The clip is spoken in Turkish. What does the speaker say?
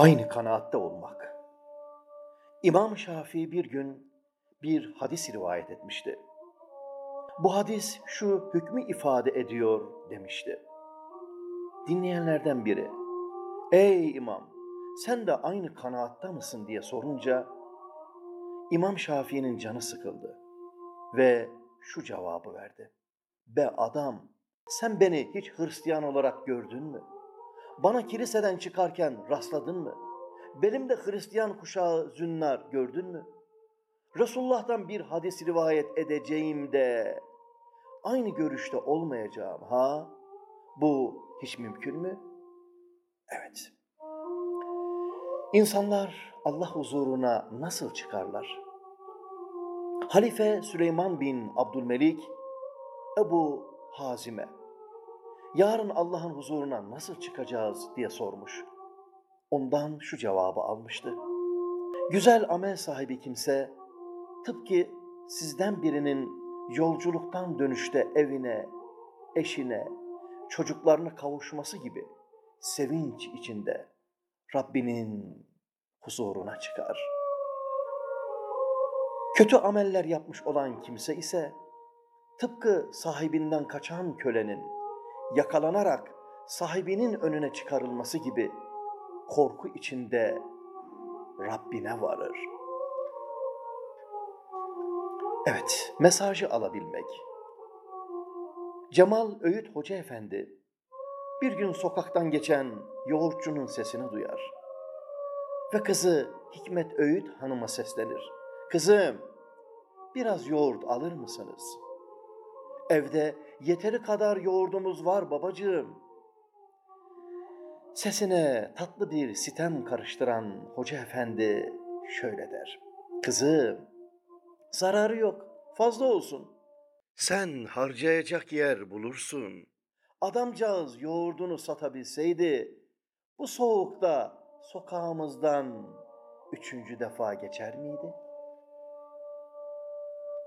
Aynı kanaatte olmak. İmam Şafii bir gün bir hadis rivayet etmişti. Bu hadis şu hükmü ifade ediyor demişti. Dinleyenlerden biri, ey imam sen de aynı kanaatta mısın diye sorunca İmam Şafii'nin canı sıkıldı ve şu cevabı verdi. Be adam sen beni hiç Hristiyan olarak gördün mü? Bana kiliseden çıkarken rastladın mı? Benim de Hristiyan kuşağı zünnar gördün mü? Resulullah'tan bir hadis rivayet edeceğim de aynı görüşte olmayacağım ha? Bu hiç mümkün mü? Evet. İnsanlar Allah huzuruna nasıl çıkarlar? Halife Süleyman bin Abdülmelik Ebu Hazime yarın Allah'ın huzuruna nasıl çıkacağız diye sormuş. Ondan şu cevabı almıştı. Güzel amel sahibi kimse tıpkı sizden birinin yolculuktan dönüşte evine, eşine, çocuklarına kavuşması gibi sevinç içinde Rabbinin huzuruna çıkar. Kötü ameller yapmış olan kimse ise tıpkı sahibinden kaçan kölenin yakalanarak sahibinin önüne çıkarılması gibi korku içinde Rabbine varır. Evet, mesajı alabilmek. Cemal Öğüt Hoca Efendi bir gün sokaktan geçen yoğurtçunun sesini duyar. Ve kızı Hikmet Öğüt Hanım'a seslenir. Kızım, biraz yoğurt alır mısınız? Evde yeteri kadar yoğurdumuz var babacığım. Sesine tatlı bir sitem karıştıran hoca efendi şöyle der. Kızım, zararı yok, fazla olsun. Sen harcayacak yer bulursun. Adamcağız yoğurdunu satabilseydi, bu soğukta sokağımızdan üçüncü defa geçer miydi?''